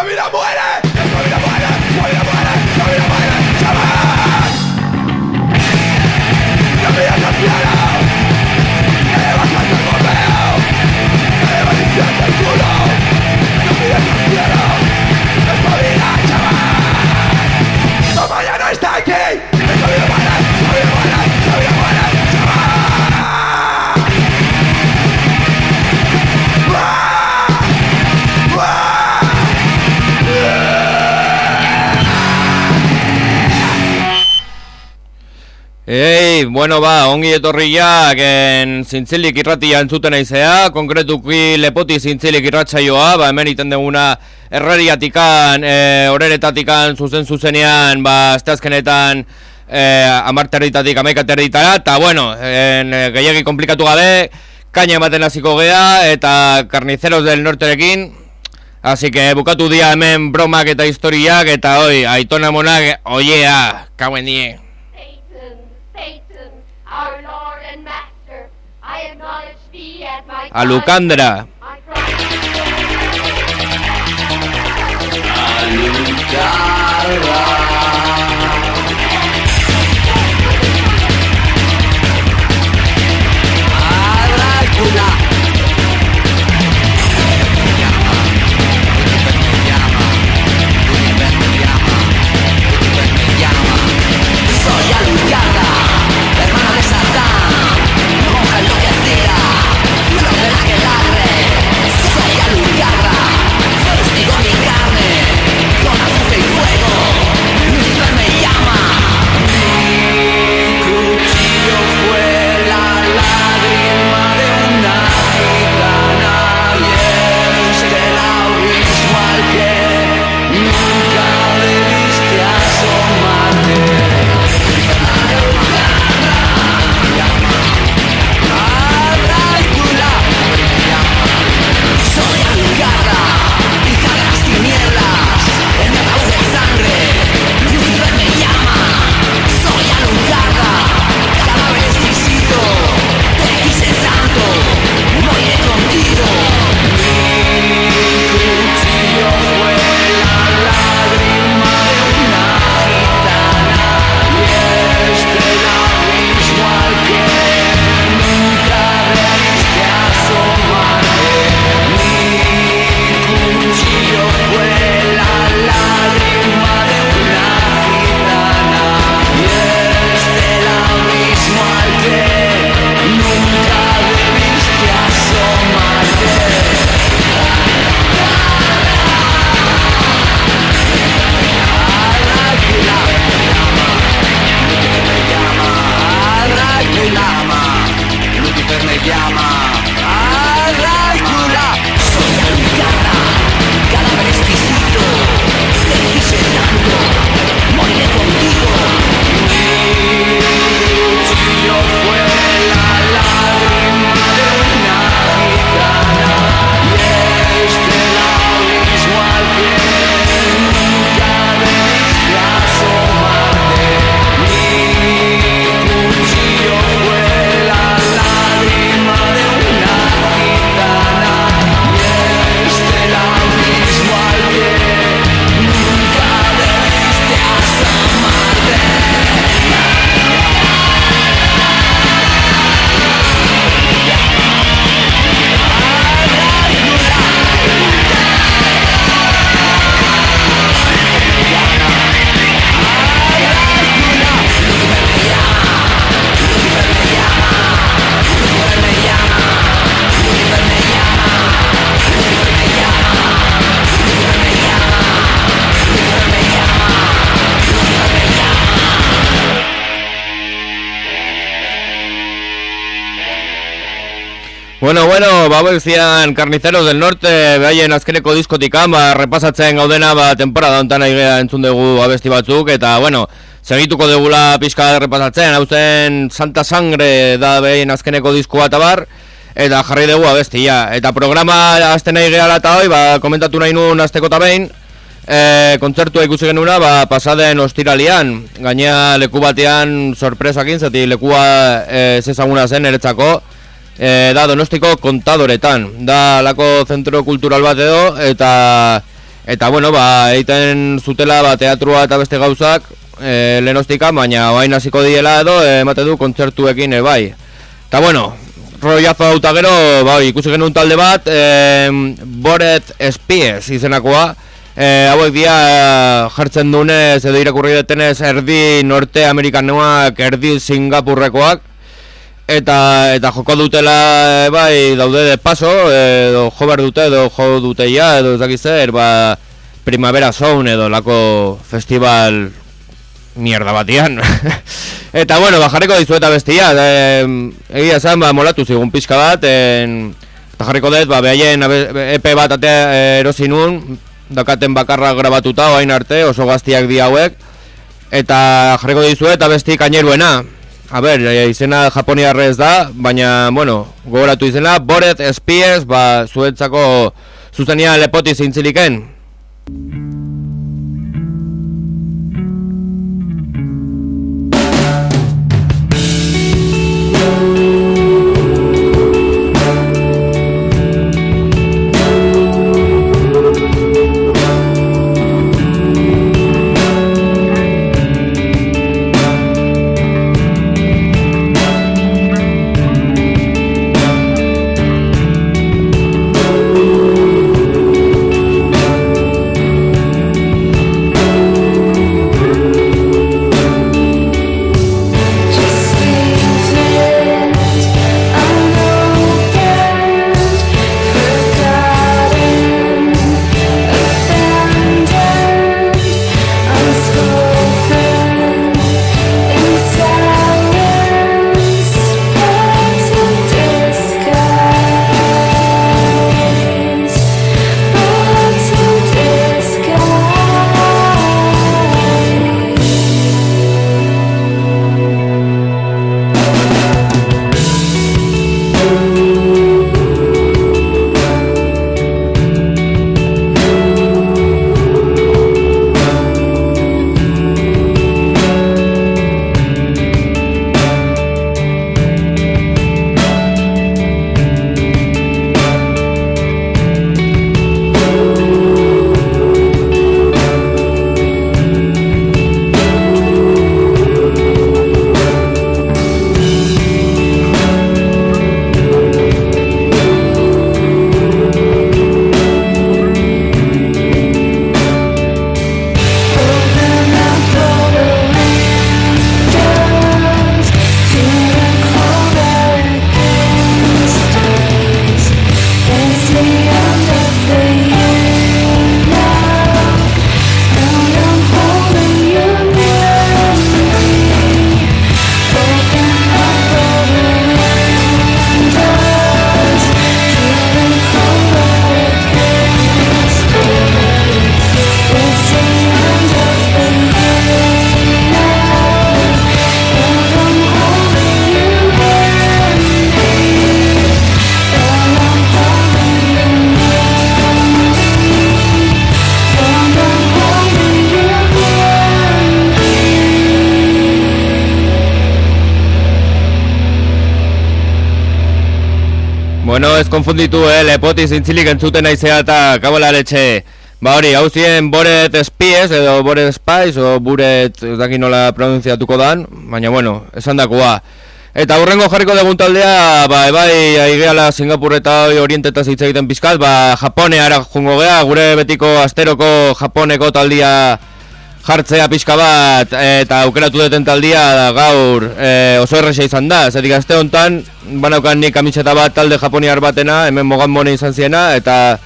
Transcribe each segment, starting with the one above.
Família Moeda! Bueno ba, ongi etorriak en zintzilik irratia entzuten aizea, konkretuki lepoti zintzilik irratsaioa, ba hemen iten duguna errariatikan, e, oreretatik zuzen zuzenean, ba, azteazkenetan e, amarterritatik amaikaterritara, eta bueno, en, e, gehiagi komplikatu gabe, kaina ematen hasiko gea, eta karnizeros del norterekin, Así que bukatu dia hemen bromak eta historiak, eta oi, aitona monak, oiea, kauen die. a Lucandra. Ba, zian Carniceros del Norte, behaien azkeneko diskotikan, ba, repasatzen gaudena, ba, temporada hontan aigea entzun dugu abesti batzuk, eta, bueno, segituko degula pixka repasatzen, hau zen Santa Sangre da behaien azkeneko disko bat abar, eta jarri dugu abestia. Eta programa azten nahi gehala eta hoi, ba, komentatu nahi nuen azteko eta behin, e, kontzertua ikusi genuna, ba, pasaden ostiralian, gaina leku batean sorpresakin, zati lekua e, zezaguna zen eretzako, e, da donostiko kontadoretan, da lako zentro kultural bat edo, eta Eta bueno, ba, egiten zutela ba, teatrua eta beste gauzak e, lehenostika, baina bain hasiko diela edo e, emate du kontzertuekin bai. Eta bueno, rollazo dauta gero, bai, ikusi genuen talde bat, e, Boret Spies izenakoa, e, hauek dia jartzen dunez edo irakurri detenez erdi Norte Amerikanoak, erdi Singapurrekoak, eta eta joko dutela bai daude de paso edo jo ber dute edo jo dute ja edo ez dakiz zer ba primavera sound edo lako festival mierda batian. Eta bueno bajarriko dizu eta bestia e, egia esan ba molatu zigun pizka bat en, eta jarriko dut ba behaien EP bat ate erosi nun dakaten bakarra grabatuta oain arte oso gaztiak di hauek. Eta jarriko dizu eta besti kaineruena A ber, e, izena japoniarrez da, baina, bueno, gogoratu izena, Boret Spies, ba, zuetzako zuzenia lepoti zintziliken. Bueno, ez konfunditu, eh, lepoti zintzilik entzuten naizea eta kabola letxe. Ba hori, hau ziren Boret Spies edo Boret Spies o Buret, ez daki nola pronunziatuko dan, baina bueno, esan dakoa. Eta hurrengo jarriko dugun taldea, ba, ebai, aigeala Singapur eta orientetaz hitz egiten pizkat, ba, Japoneara jungo gea, gure betiko asteroko Japoneko taldia jartzea pixka bat eta aukeratu duten taldia da, gaur e, oso erresa izan da. Zetik azte honetan banaukan nik kamiseta bat talde japoniar batena hemen mogan mone izan ziena eta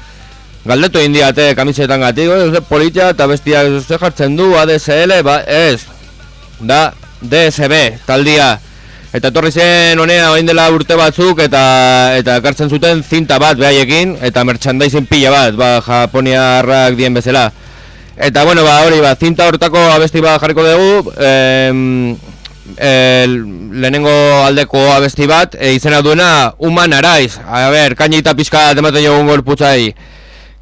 galdetu indiate kamisetan gatik. Politia eta bestia ze jartzen du ADSL ba, ez da DSB taldia. Eta etorri zen honea oin dela urte batzuk eta eta kartzen zuten zinta bat behaiekin eta merchandising pila bat ba, japoniarrak dien bezala Eta bueno, ba, hori, ba, zinta hortako abesti bat jarriko dugu em, el, Lehenengo aldeko abesti bat e, Izena duena, Human Araiz A ber, kainita pizka tematen jogun gorputzai.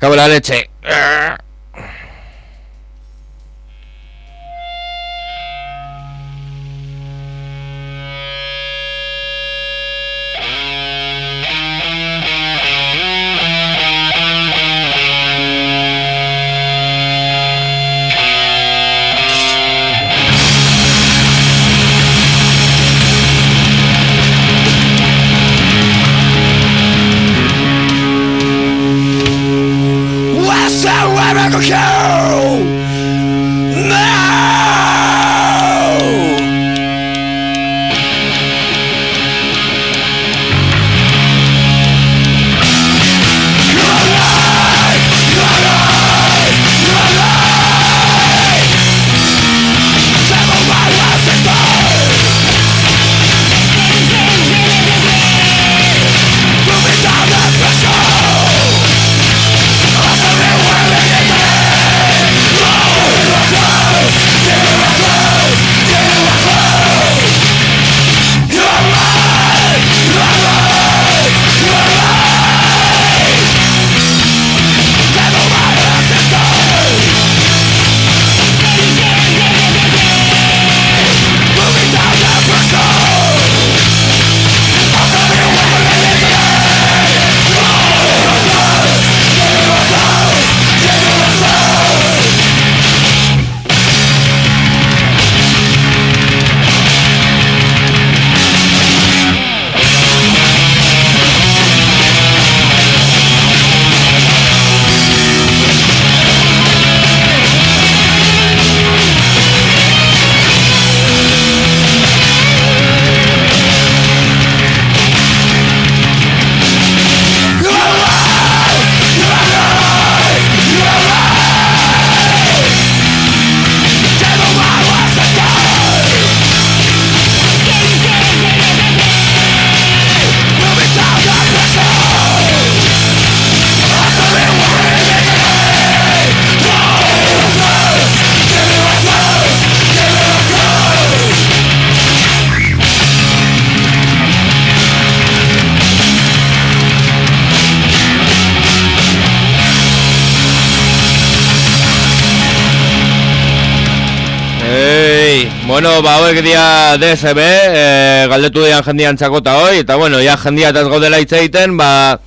Kabela letxe Bueno, ba, hauek dia DSB, e, galdetu dian jendian txakota hoi, eta bueno, ja jendia eta gaudela hitz egiten, ba,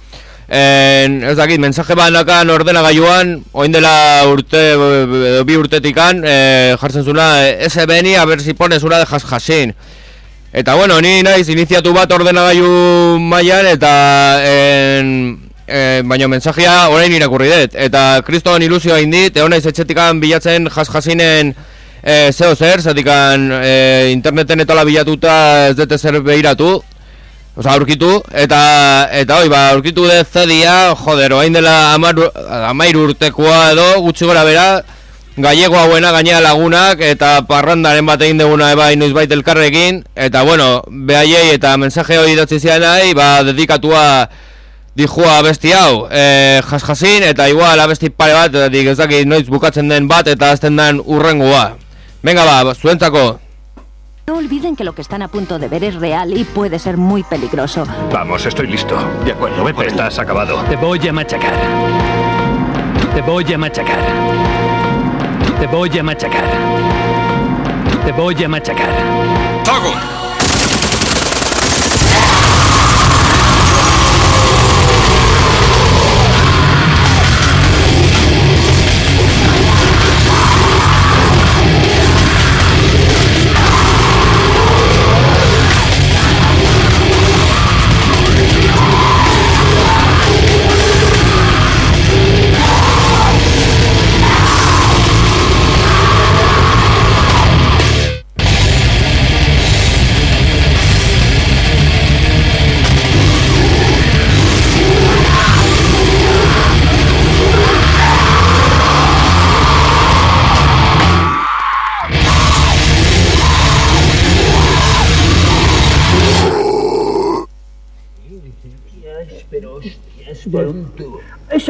en, ez dakit, mensaje banakan ordenagailuan, oin dela urte, edo bi urtetikan, e, jartzen zuna, e, SBNI, a ver si pones una de jasin. Eta bueno, ni naiz iniziatu bat ordenagailu mailan eta en, e, baina mensajea orain irakurri dut. Eta kriston ilusioa indit, egon naiz etxetikan bilatzen jas-jasinen e, zeo zer, zatikan e, interneten eta bilatuta ez dute zer behiratu. Osa, aurkitu, eta, eta hoi, ba, aurkitu dut zedia, joder, oain dela amar, amair urtekoa edo, gutxi gora bera, gallego hauena gainea lagunak, eta parrandaren bat egin duguna eba inoiz bait elkarrekin, eta bueno, behaiei eta mensaje hori datzi zian nahi, ba, dedikatua dijua abesti hau, e, jas-jasin, eta igual abesti pare bat, eta ez dakit noiz bukatzen den bat, eta azten den urrengoa. Venga ba, zuentzako. No olviden que lo que están a punto de ver es real y puede ser muy peligroso. Vamos, estoy listo. De acuerdo, él. Estás acabado. Te voy a machacar. Te voy a machacar. Te voy a machacar. Te voy a machacar. ¡Fuego!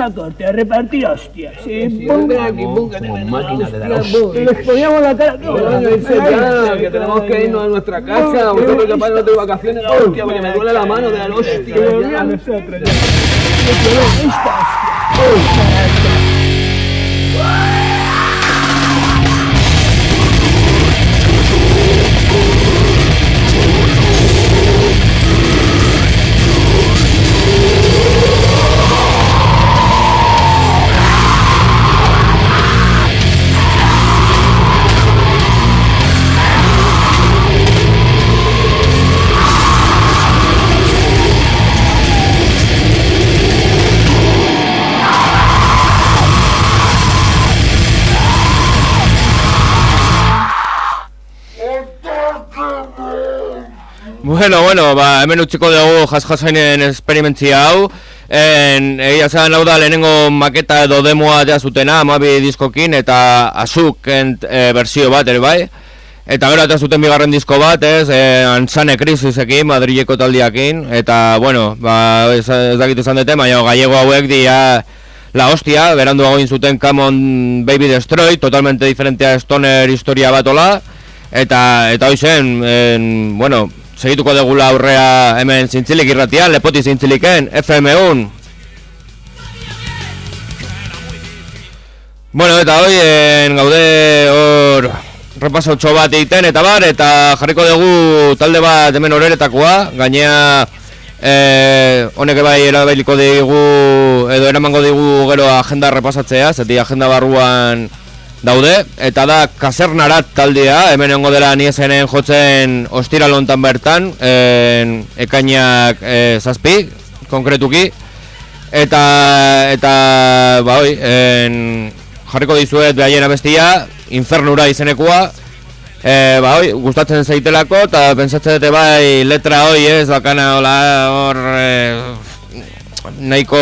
Esa corte a repartir hostias. Como máquina de dar hostias. Les poníamos la cara. Ya, que tenemos que irnos a nuestra casa. Vosotros de vacaciones, hostia, porque me duele la mano de dar hostia. A nosotros ya. Esta hostia. Bueno, bueno, ba, hemen utziko dugu jas-jasainen esperimentzia hau. En, egia zan hau da lehenengo maketa edo demoa ja zutena, amabi diskokin, eta azuken e, bersio bat ere bai. Eta gero eta zuten bigarren disko bat, ez, e, Ansane Crisisekin, Madrileko taldiakin, eta, bueno, ba, ez, ez dakit izan dute, baina gallego hauek dia la hostia, berandu egin zuten on Baby Destroy, totalmente diferentea stoner historia batola, eta, eta hoizen, en, bueno, segituko degula aurrea hemen zintzilik irratian, lepoti zintziliken, FM1. Bueno, eta hoien gaude hor repaso bat egiten eta bar, eta jarriko dugu talde bat hemen horeretakoa, gainea eh, honek bai erabailiko digu, edo eramango digu gero agenda repasatzea, zeti agenda barruan daude eta da kasernarat taldea hemen egongo dela niesenen jotzen ostira lontan bertan en, ekainak e, zazpi konkretuki eta eta ba hoi en, jarriko dizuet behaien abestia infernura izenekoa e, ba hoi gustatzen zaitelako eta pentsatzen dute bai letra hoi ez bakana hola hor e, nahiko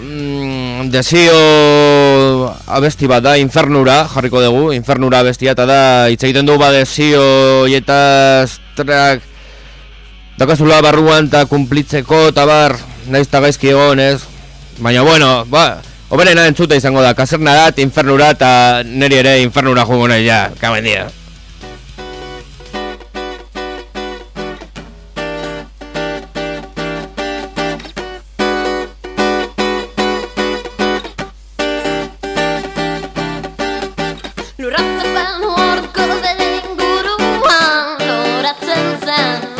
mm, desio abesti bat da, infernura jarriko dugu, infernura abestia eta da, hitz egiten du ba desio eta strak dakazula barruan eta kumplitzeko eta bar, naiz eta gaizki egon ez? Baina bueno, ba Oberena entzuta izango da, kaserna dat, infernura eta neri ere infernura jugo nahi ja, kaben nada.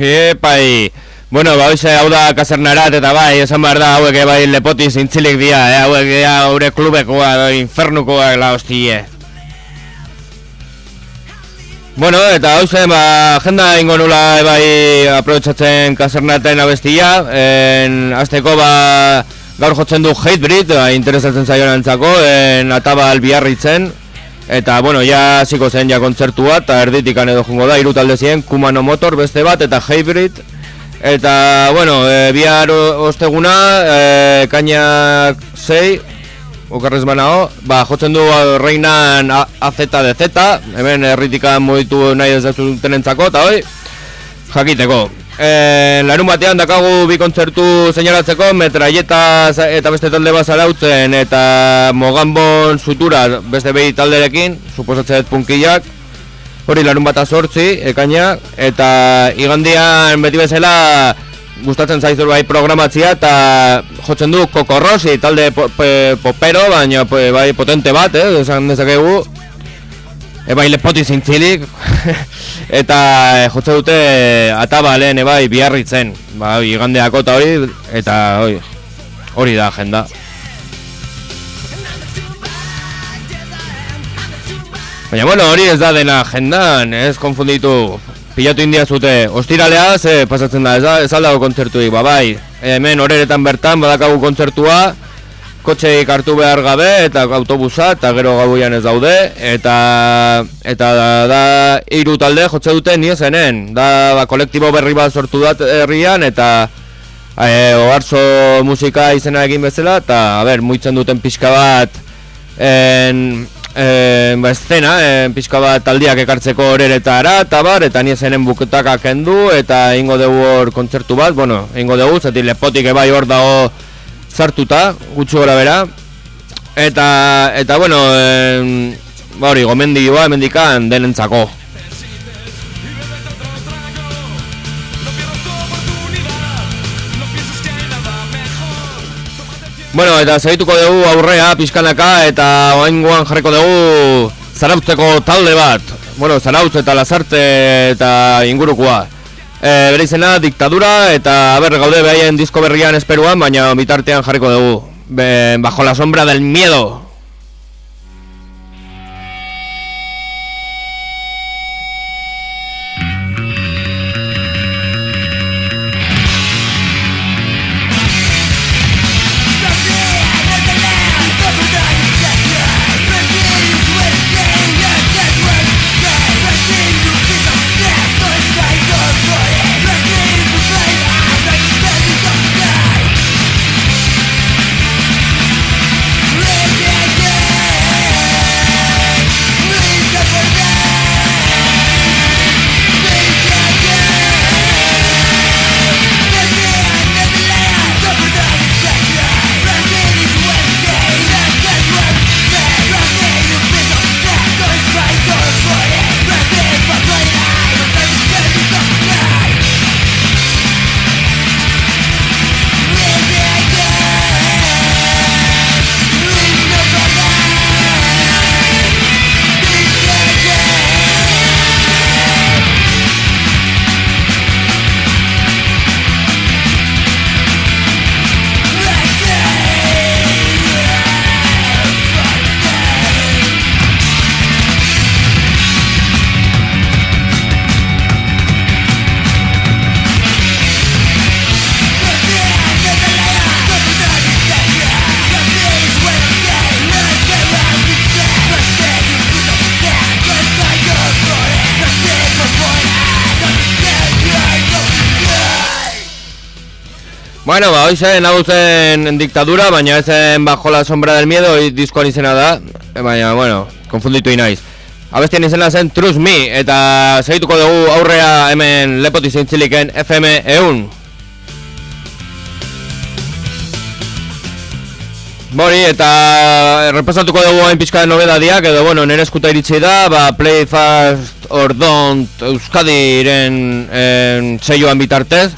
Epai, bueno, ba, hoxe, hau da kasernarat, eta bai, esan behar da, hauek bai lepoti zintzilik dia, eh, hauek dia, haure klubekoa, infernukoa, la hostie. Bueno, eta hauze, ba, agenda ingo nula, bai, aprobetsatzen kasernaten abestia, en, azteko, ba, gaur jotzen du Hatebreed, ba, interesatzen zaion antzako, en, atabal biarritzen, Eta, bueno, ja hasiko zen ja kontzertua, eta erditikan edo jungo da, hiru talde ziren, Kumano Motor beste bat, eta Hybrid. Eta, bueno, e, bihar osteguna, e, kainak 6, okarrez banao, ba, jotzen du reinan AZDZ, hemen erritikan moditu nahi ez dutenentzako, eta hoi, jakiteko. E, larun batean dakagu bi kontzertu seinalatzeko, metraieta eta beste talde bat zarautzen, eta mogambon sutura beste behi talderekin, suposatzen dut punkillak, hori larun bat azortzi, ekaina, eta igandian beti bezala gustatzen zaizu bai programatzia eta jotzen du kokorrosi talde po, pe- popero, baina bai potente bat, eh, esan dezakegu, Ebai lepoti zintzilik. Eta e, jotze dute atabalen ebai biarritzen. Ba, igandeako eta hori Eta hori, hori da agenda. Baina bueno, hori ez da dena agendan, ez konfunditu. Pilatu india zute, ostiralea ze pasatzen da, ez, da, ez aldago kontzertuik, ba bai Hemen horeretan bertan badakagu kontzertua kotxeik hartu behar gabe eta autobusa eta gero gauian ez daude eta eta da, da hiru talde jotze dute nio zenen da ba, kolektibo berri bat sortu da herrian eta e, oharzo musika izena egin bezala eta a ber muitzen duten pixka bat en, en, ba, eszena, en, pixka bat taldiak ekartzeko horeretara eta bar, eta ni zenen buketaka kendu eta ingo dugu hor kontzertu bat, bueno, ingo dugu, zati lepotik ebai hor dago sartuta, gutxi gora bera eta, eta bueno ba hori, gomendioa hemendikan denentzako Bueno, eta segituko dugu aurrea pixkanaka eta oaingoan jarriko dugu zarautzeko talde bat. Bueno, zarautz eta lasarte eta ingurukoa. E, bere izena diktadura eta ber gaude behaien disko berrian esperuan, baina bitartean jarriko dugu. Be, bajo la sombra del miedo. Bueno, ba, hoxe nago zen en diktadura, baina ez zen bajo la sombra del miedo, hoi diskoan izena da, baina, bueno, konfunditu inaiz. Abestien izena zen Trust Me, eta segituko dugu aurrea hemen lepoti zintziliken FM eun. Bori, eta repasatuko dugu hain pixka nobedadiak, edo, bueno, nire eskuta iritsi da, ba, Play Fast or Don't Euskadiren en, seioan bitartez,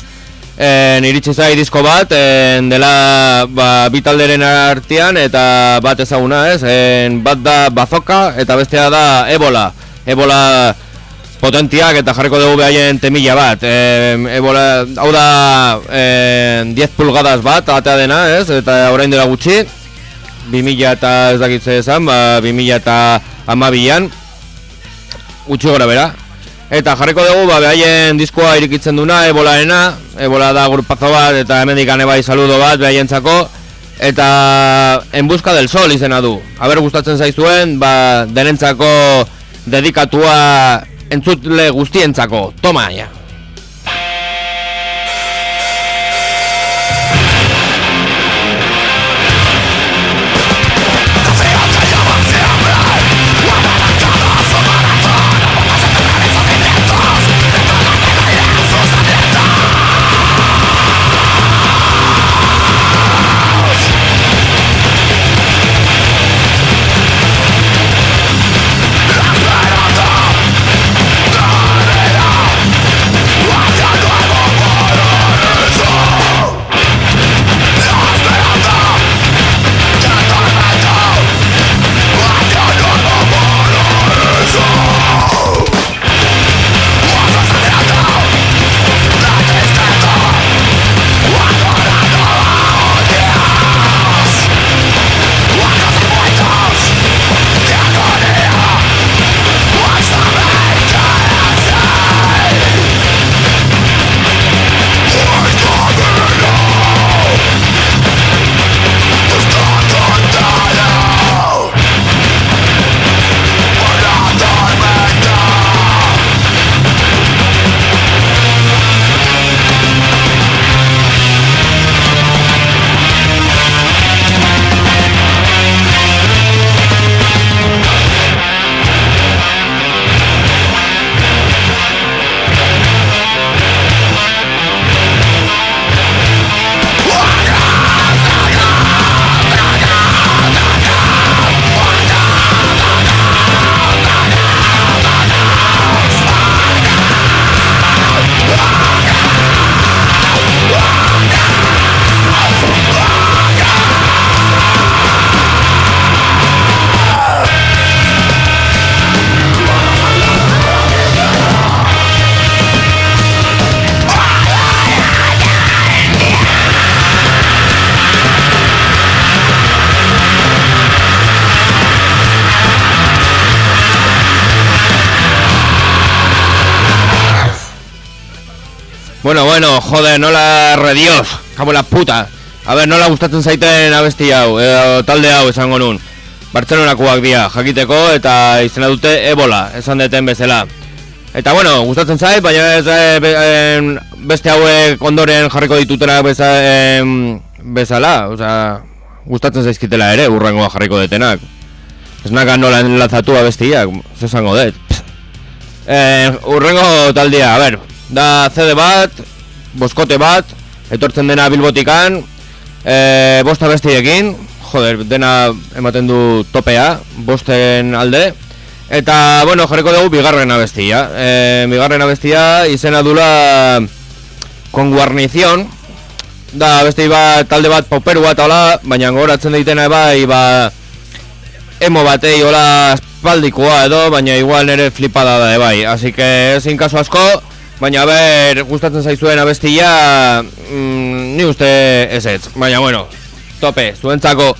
en, iritsi zai disko bat, en, dela ba, bitalderen artean, eta bat ezaguna ez, en, bat da Bazoka, eta bestea da Ebola. Ebola potentiak eta jarriko dugu behaien temila bat. E, ebola, hau da e, 10 pulgadas bat, atea dena ez, eta orain dela gutxi. 2000 eta ez dakitze esan, ba, 2000 eta amabian Gutxi gora bera Eta jarriko dugu, ba, behaien diskoa irikitzen duna, ebolaena Ebola da grupazo bat, eta hemen dikane bai saludo bat, behaien txako Eta en busca del sol izena du. Aber gustatzen zaizuen, ba, denentzako dedikatua entzutle guztientzako. Toma, ja Bueno, bueno, joder, nola redios, kamo la puta. A ver, nola gustatzen zaiten abesti hau, edo talde hau esango nun. Bartzelonakoak dira, jakiteko eta izena dute Ebola, esan deten bezala. Eta bueno, gustatzen zait, baina ez e, be, e, beste hauek ondoren jarriko ditutena beza, e, bezala. Osa, gustatzen zaizkitela ere, urrengoa jarriko detenak. Ez nakan nola enlazatua bestiak, zesango dut. Eh, urrengo taldea, a ver, da CD bat, boskote bat, etortzen dena bilbotikan, e, bosta bestiekin, joder, dena ematen du topea, bosten alde, eta, bueno, jarriko dugu bigarren abestia, e, bigarren abestia izena dula con guarnición, da beste bat talde bat poperu bat hola, baina goratzen daitena bai, ba, emo batei hola espaldikoa edo, baina igual nere flipada da bai, así que ezin kaso asko, Baina, ber, gustatzen zaizuen abestia, mm, ni uste ez ez. Baina, bueno, tope, zuentzako.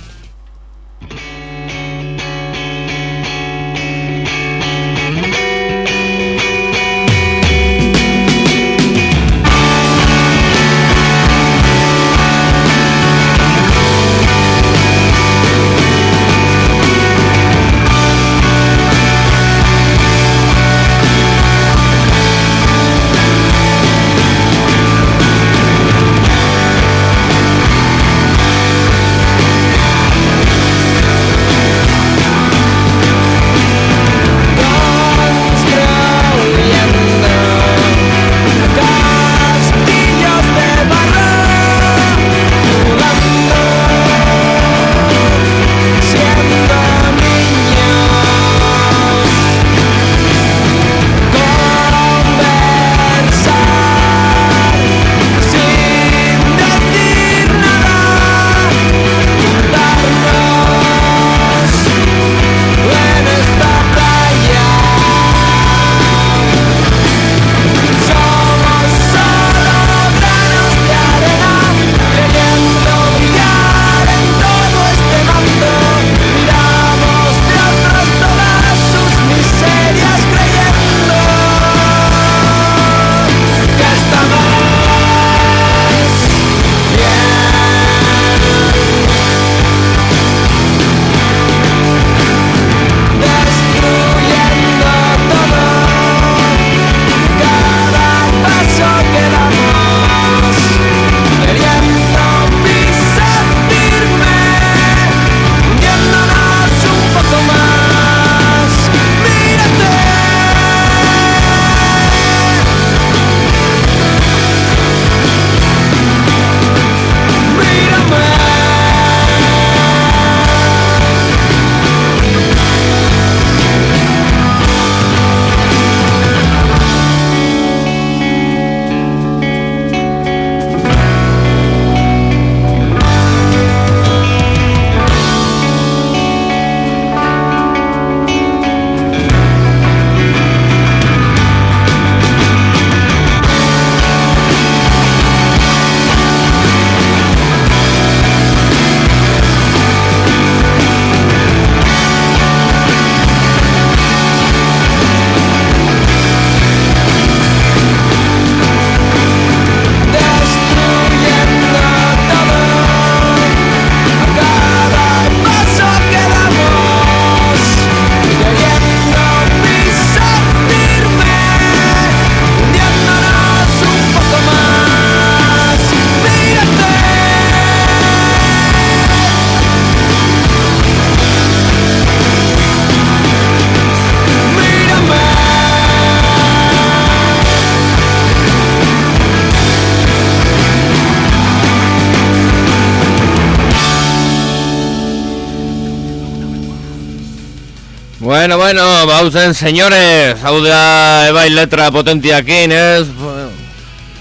Bueno, bauzen, señores, hau da ebai letra potentiakin, ez?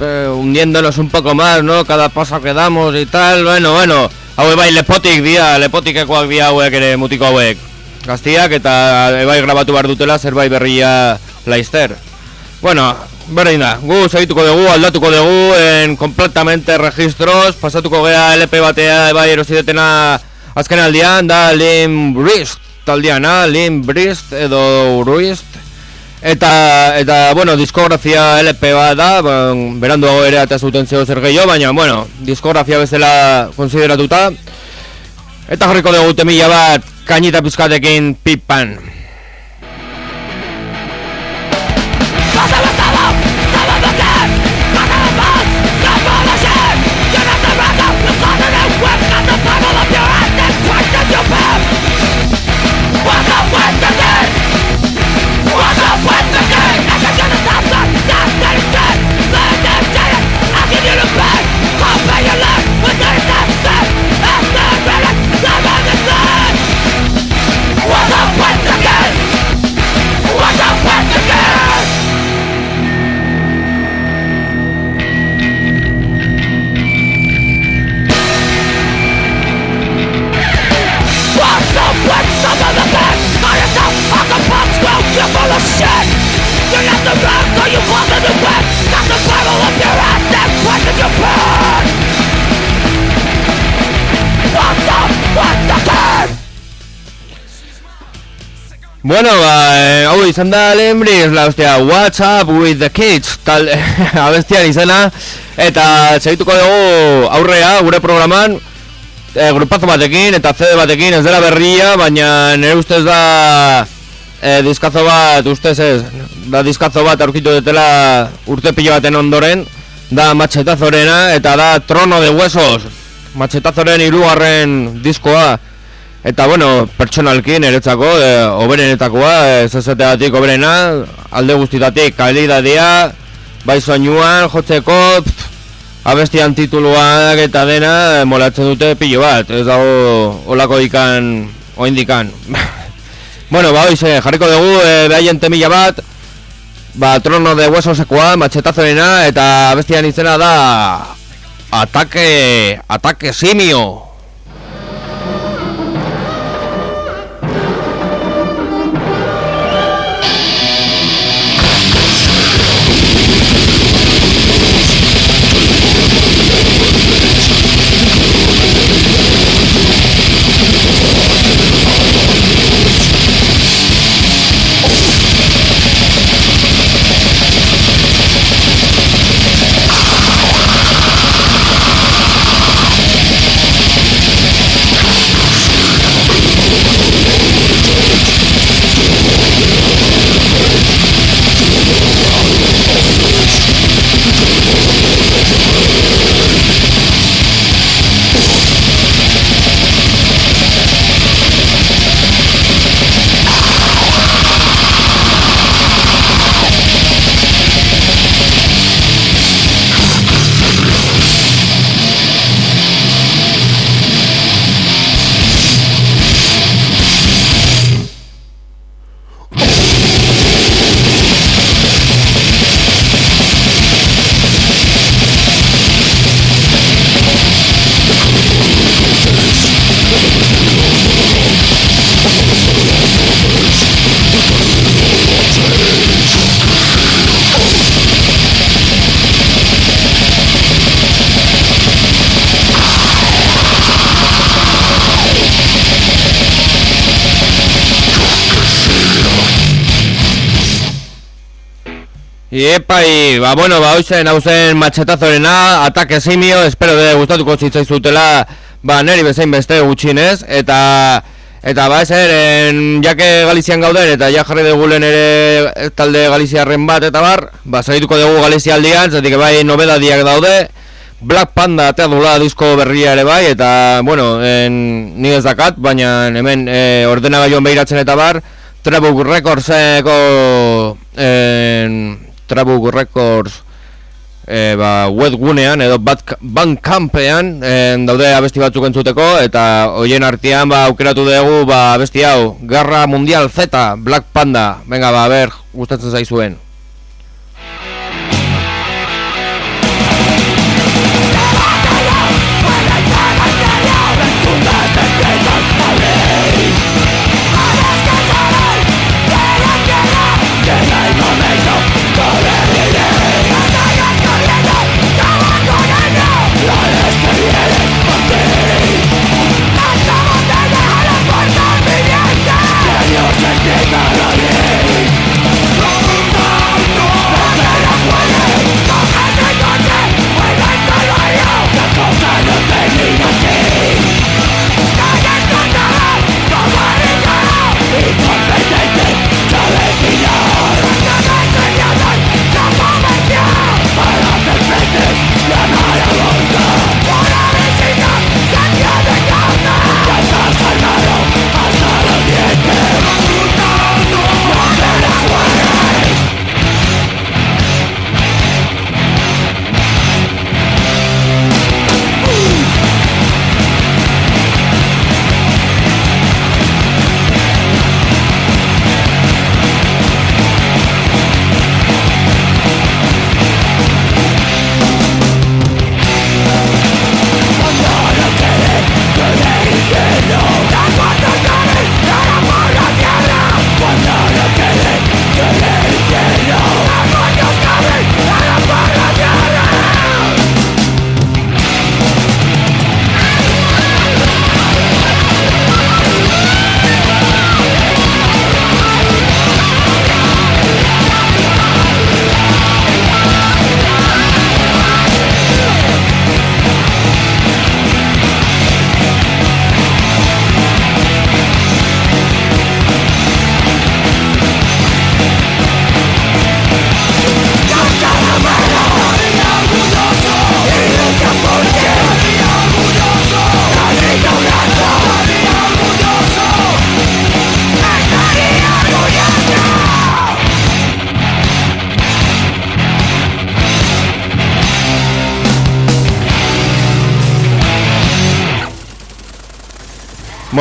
Eh, hundiéndonos un poco más, ¿no? Cada paso que damos y tal, bueno, bueno Hau ebai lepotik dia, lepotikekoak dia hauek ere mutiko hauek Gaztiak eta ebai grabatu behar dutela zerbait berria laizter Bueno, berdin da, gu segituko dugu, aldatuko dugu en completamente registros Pasatuko gea LP batea ebai erosidetena azken aldian da Lim Brist taldean, ah, Lim Brist edo Ruist Eta, eta, bueno, diskografia LP bat da, ben, beranduago ere eta zuten zeo zer gehiago, baina, bueno, diskografia bezala konsideratuta. Eta jarriko dugu temila bat, kainita pizkatekin pipan. Bueno, ba, eh, hau izan da lehen briz, la hostia, What's up with the kids, tal, abestian izena, eta segituko dugu aurrea, gure programan, e, grupazo batekin eta CD batekin ez dela berria, baina nire ustez da e, diskazo bat, ustez ez, da diskazo bat aurkitu dutela urte pilo baten ondoren, da matxetazorena eta da trono de huesos, matxetazoren irugarren diskoa, Eta bueno, pertsonalki niretzako, e, oberenetakoa, ez ezateatik oberena, alde guztitatik kalidadia, bai soinuan, jotzeko, pff, abestian tituluak eta dena, e, molatzen dute pilo bat, ez dago olako ikan, oindikan. bueno, ba, oize, jarriko dugu, e, behaien temila bat, ba, trono de hueso sekoa, machetazorena, eta abestian izena da, atake, atake simio. Iepai, ba, bueno, ba, hoizen, hau zen matxetazorena, atake simio, espero de gustatuko zitzaizutela, ba, neri bezain beste gutxinez, eta, eta ba, eser, en, jake Galizian gauden, eta ja jarri dugulen ere talde Galiziarren bat, eta bar, ba, zaituko dugu Galizia aldian, zetik bai nobedadiak daude, Black Panda atea dula disko berria ere bai, eta, bueno, en, ni ez dakat, baina hemen e, ordenagailuan behiratzen eta bar, Trebuk Recordseko en, Trabuk Records e, ba, webgunean edo bandcampean e, daude abesti batzuk entzuteko eta hoien artean ba, aukeratu dugu ba, abesti hau Garra Mundial Z, Black Panda. Venga ba, ber, gustatzen zaizuen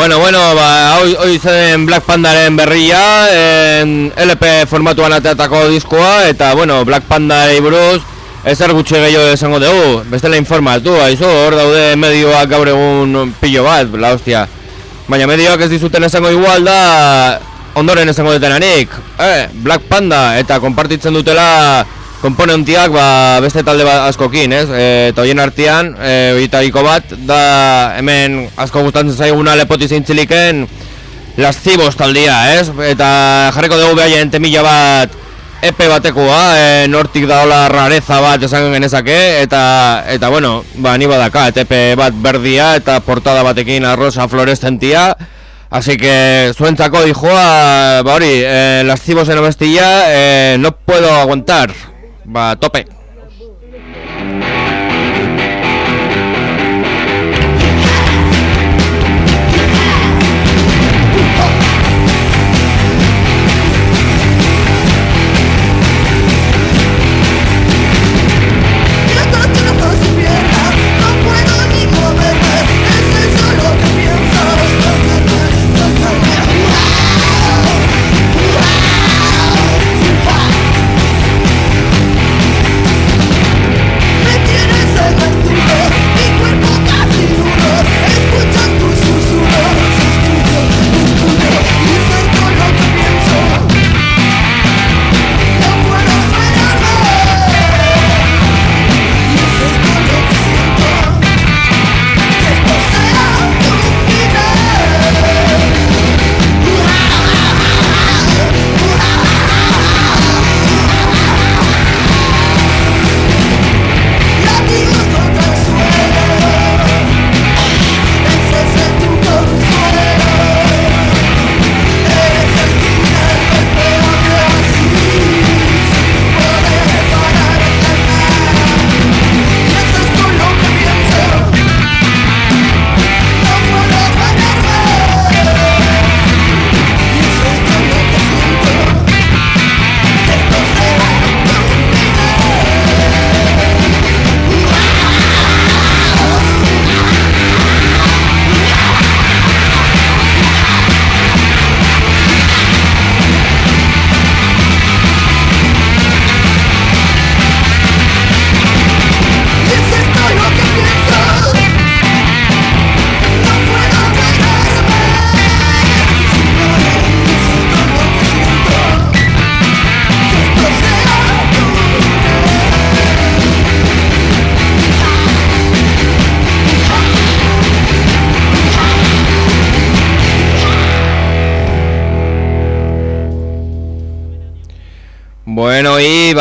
Bueno, bueno, ba, hoy zen Black Pandaren berria, en LP formatuan ateatako diskoa, eta, bueno, Black Panda buruz, ezer gutxe gehiago esango dugu, bestela informatu, haizu, hor daude medioak gaur egun pillo bat, la hostia. Baina medioak ez dizuten esango igual da, ondoren esango detenanik, eh, Black Panda, eta konpartitzen dutela komponentiak ba, beste talde bat askokin, ez? E, eta hoien artean, e, oitariko bat, da hemen asko gustatzen zaiguna lepoti zintziliken Lascibos taldia, ez? Eta jarriko dugu behaien temila bat epe batekoa, e, nortik da hola rareza bat esan genezake, eta, eta bueno, ba, ni badaka, epe bat berdia eta portada batekin arrosa fluorescentia, Así que zuentzako dijoa, ba hori, eh, lascibos en bestia, eh, no puedo aguantar. Va, tope.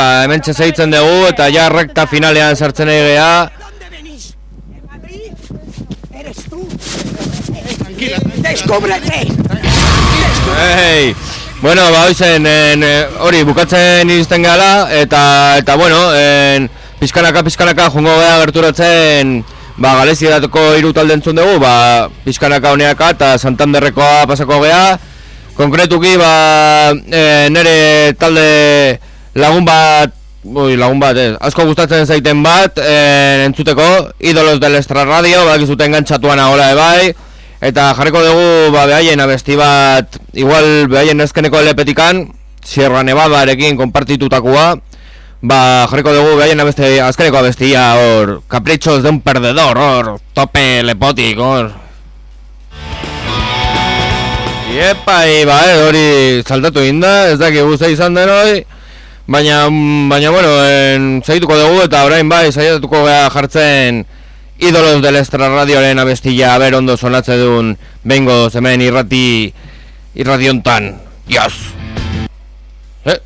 Ba, hemen txezeitzen dugu eta ja rekta finalean sartzen egi geha. ¡Descúbrete! Hey. Bueno, ba, hoizen, en, eh, hori, bukatzen izten gala, eta, eta bueno, en, pizkanaka, pizkanaka, jongo geha gerturatzen, ba, galeziatako hiru talde entzun dugu, ba, pizkanaka honeaka eta Santanderrekoa pasako geha, konkretuki, ba, e, nere talde lagun bat, Ui, lagun bat, ez. Asko gustatzen zaiten bat, e, entzuteko, Idolos del Extra Radio, ba, gizuten gantzatuan ahola ebai, Eta jarriko dugu ba, behaien abesti bat, igual behaien ezkeneko lepetikan, Sierra Nevadarekin konpartitutakoa, ba, jarriko dugu behaien abesti, azkeneko abestia, hor, Caprichos de un perdedor, hor, tope lepotik, hor. Iepa, ba, eh, hori saltatu inda, ez daki guzti izan den hori, baina, baina, bueno, en, zaituko dugu eta orain bai, zaituko gara jartzen, Idolos del Extra Radioaren abestilla ber ondo sonatze duen bengo hemen irrati irradiontan. Yes. Eh?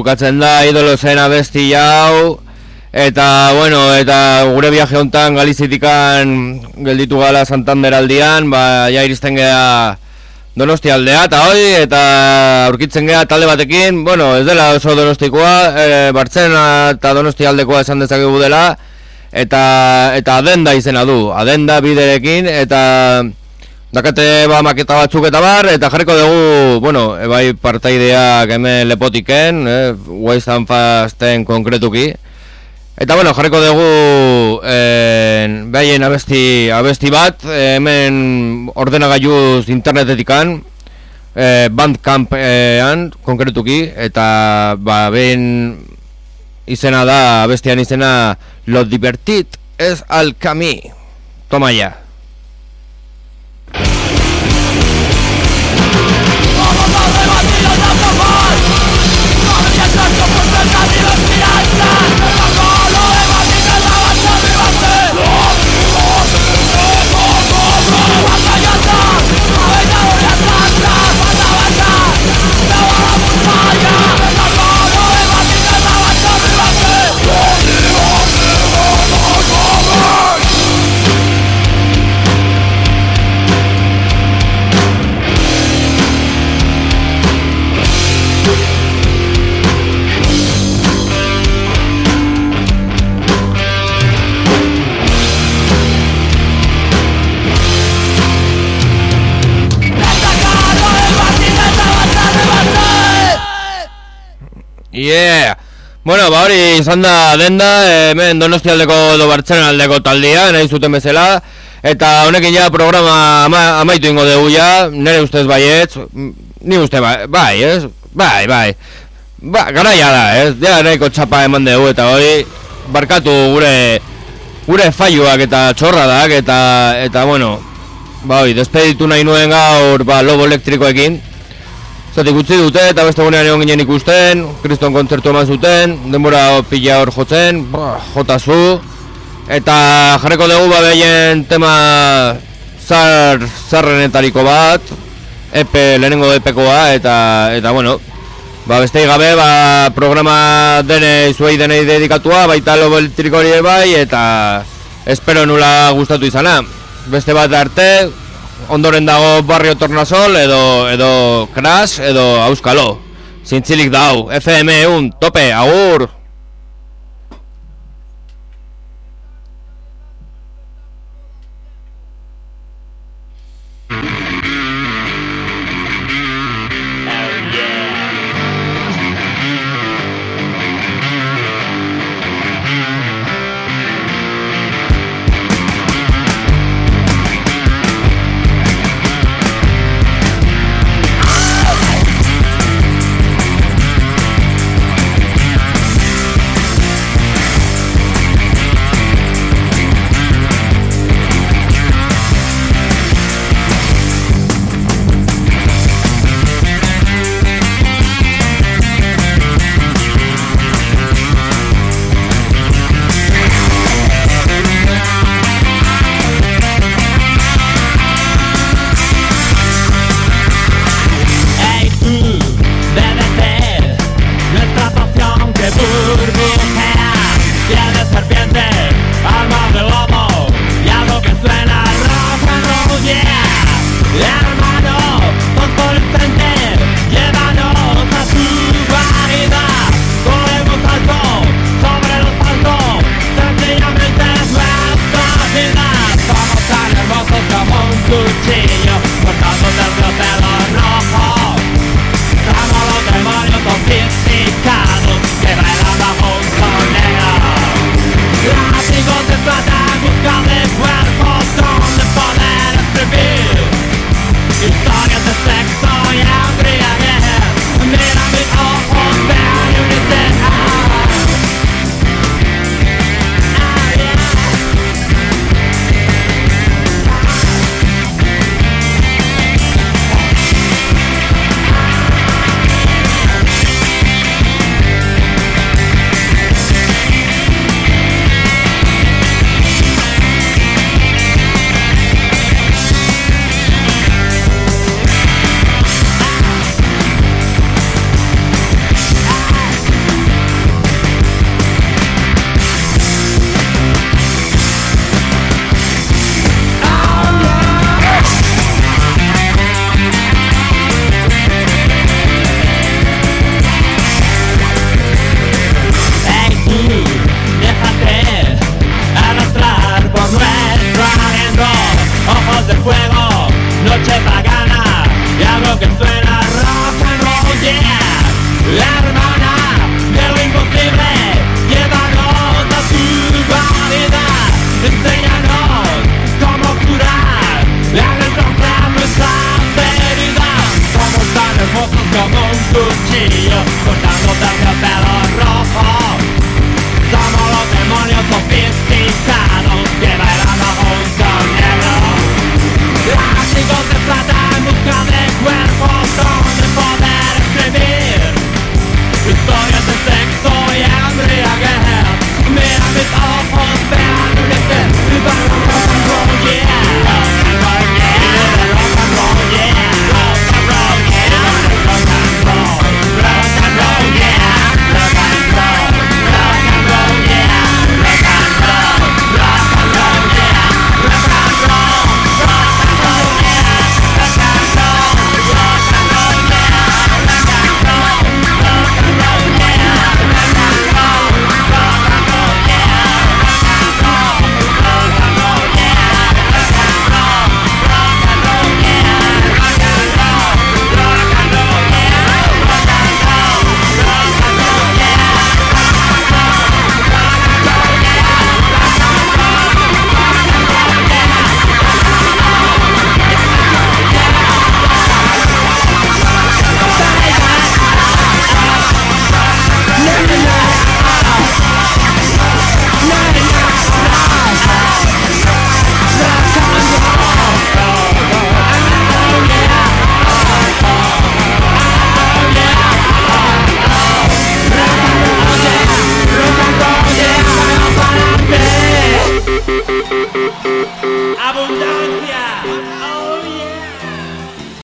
Bukatzen da, idolo zen abesti hau Eta, bueno, eta gure viaje hontan Galizitikan gelditu gala Santander aldian Ba, ja iristen gea Donosti aldea eta hoi Eta aurkitzen gea talde batekin Bueno, ez dela oso donostikoa e, Bartzena eta donosti aldekoa esan dezakegu dela Eta, eta adenda izena du Adenda biderekin Eta Dakate ba maketa batzuk eta bar, eta jarriko dugu, bueno, ebai partaideak hemen lepotiken, eh, Waste and Fasten konkretuki. Eta bueno, jarriko dugu eh, behaien abesti, abesti bat, eh, hemen ordenagailuz internetetikan, eh, bandcampean konkretuki, eta ba, behin izena da, abestian izena, Lo divertit es al cami. Toma ya. Yeah! Bueno, ba hori izan da denda, hemen donostialdeko edo bartzen aldeko taldia, nahi zuten bezala Eta honekin ja programa ama, amaitu ingo dugu ja, nire ustez baietz, ni uste bai, bai, ez? Bai, bai, ba, garaia da, ez? Ja, nahiko txapa eman dugu eta hori barkatu gure gure faioak eta txorradak eta, eta bueno, ba hori, despeditu nahi nuen gaur, ba, lobo elektrikoekin Zatik utzi dute eta beste gunean egon ginen ikusten, kriston kontzertu eman zuten, denbora pila hor jotzen, jota zu, eta jarreko dugu ba behien tema zar, zarrenetariko bat, epe, lehenengo epekoa, eta, eta bueno, ba beste gabe, ba programa dene zuei denei dedikatua, baita lobo hori bai, eta espero nula gustatu izana. Beste bat arte, ondoren dago barrio tornasol edo edo crash edo auskalo. Zintzilik dau FM un tope agur